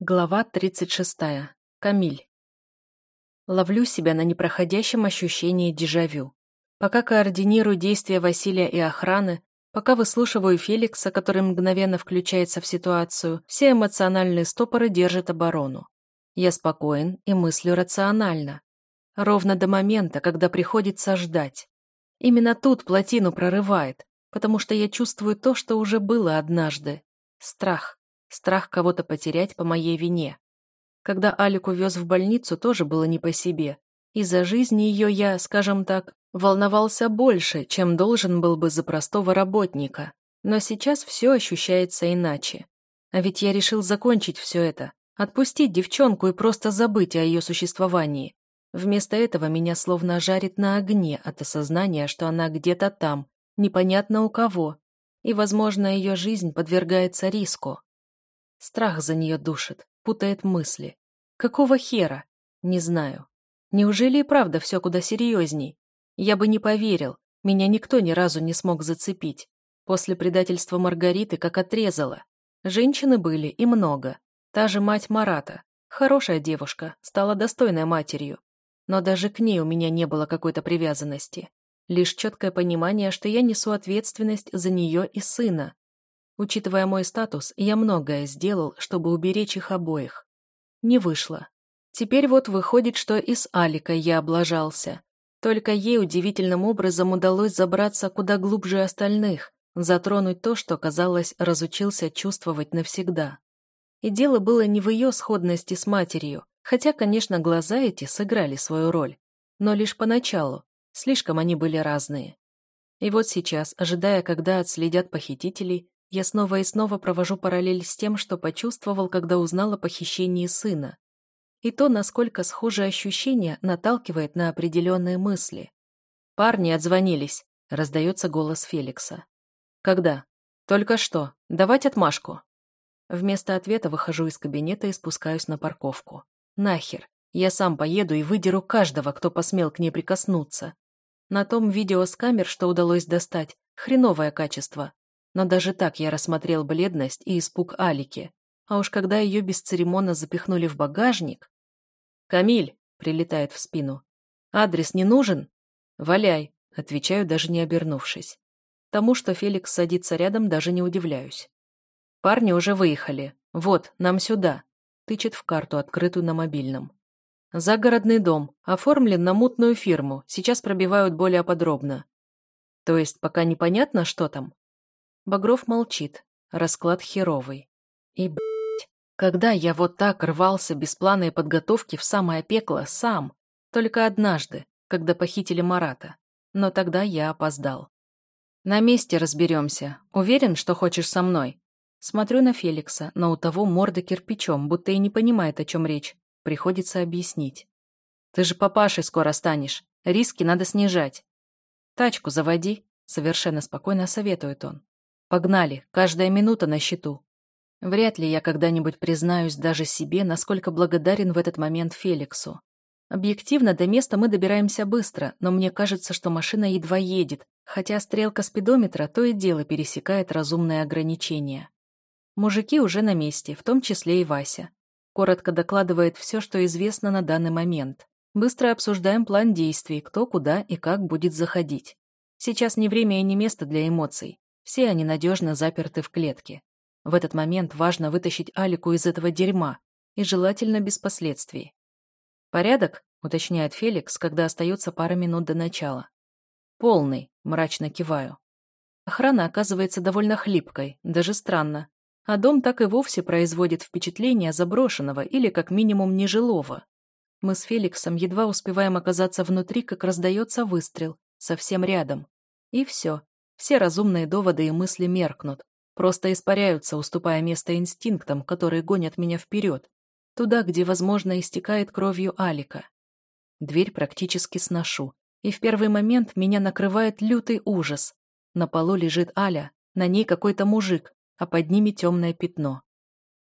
Глава 36. Камиль. Ловлю себя на непроходящем ощущении дежавю. Пока координирую действия Василия и охраны, пока выслушиваю Феликса, который мгновенно включается в ситуацию, все эмоциональные стопоры держат оборону. Я спокоен и мыслю рационально. Ровно до момента, когда приходится ждать. Именно тут плотину прорывает, потому что я чувствую то, что уже было однажды. Страх. Страх кого-то потерять по моей вине. Когда Алику вез в больницу, тоже было не по себе. Из-за жизни ее я, скажем так, волновался больше, чем должен был бы за простого работника. Но сейчас все ощущается иначе. А ведь я решил закончить все это, отпустить девчонку и просто забыть о ее существовании. Вместо этого меня словно жарит на огне от осознания, что она где-то там, непонятно у кого, и, возможно, ее жизнь подвергается риску. Страх за нее душит, путает мысли. Какого хера? Не знаю. Неужели и правда все куда серьезней? Я бы не поверил, меня никто ни разу не смог зацепить. После предательства Маргариты как отрезала. Женщины были и много. Та же мать Марата. Хорошая девушка, стала достойной матерью. Но даже к ней у меня не было какой-то привязанности. Лишь четкое понимание, что я несу ответственность за нее и сына, Учитывая мой статус, я многое сделал, чтобы уберечь их обоих. Не вышло. Теперь вот выходит, что и с Аликой я облажался. Только ей удивительным образом удалось забраться куда глубже остальных, затронуть то, что, казалось, разучился чувствовать навсегда. И дело было не в ее сходности с матерью, хотя, конечно, глаза эти сыграли свою роль, но лишь поначалу, слишком они были разные. И вот сейчас, ожидая, когда отследят похитителей, я снова и снова провожу параллель с тем, что почувствовал, когда узнал о похищении сына. И то, насколько схожие ощущения наталкивает на определенные мысли. «Парни отзвонились», — раздается голос Феликса. «Когда?» «Только что. Давать отмашку». Вместо ответа выхожу из кабинета и спускаюсь на парковку. Нахер. Я сам поеду и выдеру каждого, кто посмел к ней прикоснуться. На том видео с камер, что удалось достать, хреновое качество, но даже так я рассмотрел бледность и испуг Алики. А уж когда ее бесцеремонно запихнули в багажник... «Камиль!» — прилетает в спину. «Адрес не нужен?» «Валяй!» — отвечаю, даже не обернувшись. Тому, что Феликс садится рядом, даже не удивляюсь. «Парни уже выехали. Вот, нам сюда!» — тычет в карту, открытую на мобильном. «Загородный дом. Оформлен на мутную фирму. Сейчас пробивают более подробно. То есть пока непонятно, что там?» Багров молчит. Расклад херовый. И, блядь, когда я вот так рвался без плана и подготовки в самое пекло сам? Только однажды, когда похитили Марата. Но тогда я опоздал. На месте разберемся. Уверен, что хочешь со мной? Смотрю на Феликса, но у того морда кирпичом, будто и не понимает, о чем речь. Приходится объяснить. Ты же папашей скоро станешь. Риски надо снижать. Тачку заводи, совершенно спокойно советует он. Погнали, каждая минута на счету. Вряд ли я когда-нибудь признаюсь даже себе, насколько благодарен в этот момент Феликсу. Объективно, до места мы добираемся быстро, но мне кажется, что машина едва едет, хотя стрелка спидометра то и дело пересекает разумные ограничения. Мужики уже на месте, в том числе и Вася. Коротко докладывает все, что известно на данный момент. Быстро обсуждаем план действий, кто куда и как будет заходить. Сейчас не время и не место для эмоций. Все они надежно заперты в клетке. В этот момент важно вытащить Алику из этого дерьма, и желательно без последствий. «Порядок?» — уточняет Феликс, когда остается пара минут до начала. «Полный», — мрачно киваю. Охрана оказывается довольно хлипкой, даже странно. А дом так и вовсе производит впечатление заброшенного или как минимум нежилого. Мы с Феликсом едва успеваем оказаться внутри, как раздается выстрел, совсем рядом. И все. Все разумные доводы и мысли меркнут, просто испаряются, уступая место инстинктам, которые гонят меня вперед, туда, где, возможно, истекает кровью Алика. Дверь практически сношу, и в первый момент меня накрывает лютый ужас. На полу лежит Аля, на ней какой-то мужик, а под ними темное пятно.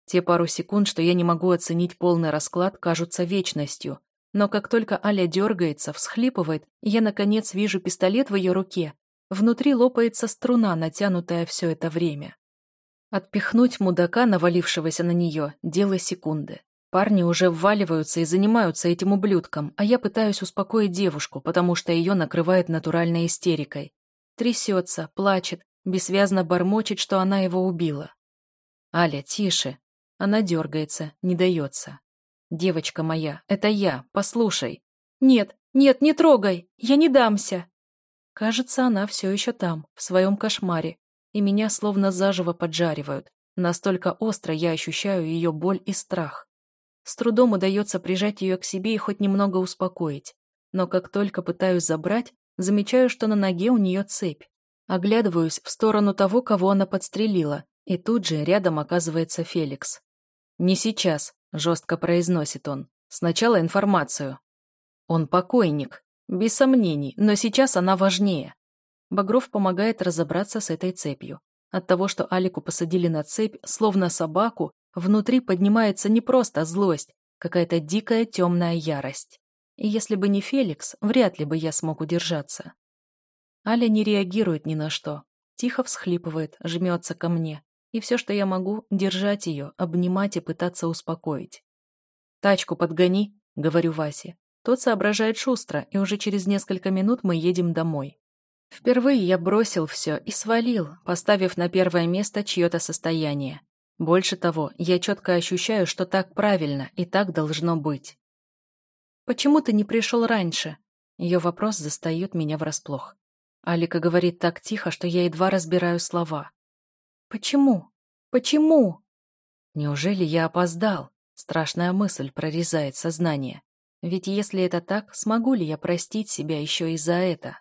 Те пару секунд, что я не могу оценить полный расклад, кажутся вечностью, но как только Аля дергается, всхлипывает, я, наконец, вижу пистолет в ее руке Внутри лопается струна, натянутая все это время. Отпихнуть мудака, навалившегося на нее, дело секунды. Парни уже вваливаются и занимаются этим ублюдком, а я пытаюсь успокоить девушку, потому что ее накрывает натуральной истерикой. Трясется, плачет, бессвязно бормочет, что она его убила. «Аля, тише!» Она дергается, не дается. «Девочка моя, это я, послушай!» «Нет, нет, не трогай! Я не дамся!» Кажется, она все еще там, в своем кошмаре, и меня словно заживо поджаривают. Настолько остро я ощущаю ее боль и страх. С трудом удается прижать ее к себе и хоть немного успокоить. Но как только пытаюсь забрать, замечаю, что на ноге у нее цепь. Оглядываюсь в сторону того, кого она подстрелила, и тут же рядом оказывается Феликс. «Не сейчас», — жестко произносит он. «Сначала информацию». Он покойник. Без сомнений, но сейчас она важнее. Багров помогает разобраться с этой цепью. От того, что Алику посадили на цепь, словно собаку, Внутри поднимается не просто злость, какая-то дикая темная ярость. И если бы не Феликс, вряд ли бы я смог удержаться. Аля не реагирует ни на что. Тихо всхлипывает, жмется ко мне. И все, что я могу, держать ее, обнимать и пытаться успокоить. «Тачку подгони», — говорю Васе. Тот соображает шустро, и уже через несколько минут мы едем домой. Впервые я бросил все и свалил, поставив на первое место чье-то состояние. Больше того, я четко ощущаю, что так правильно и так должно быть. «Почему ты не пришел раньше?» Ее вопрос застает меня врасплох. Алика говорит так тихо, что я едва разбираю слова. «Почему? Почему?» Неужели я опоздал? Страшная мысль прорезает сознание. Ведь если это так, смогу ли я простить себя еще и за это?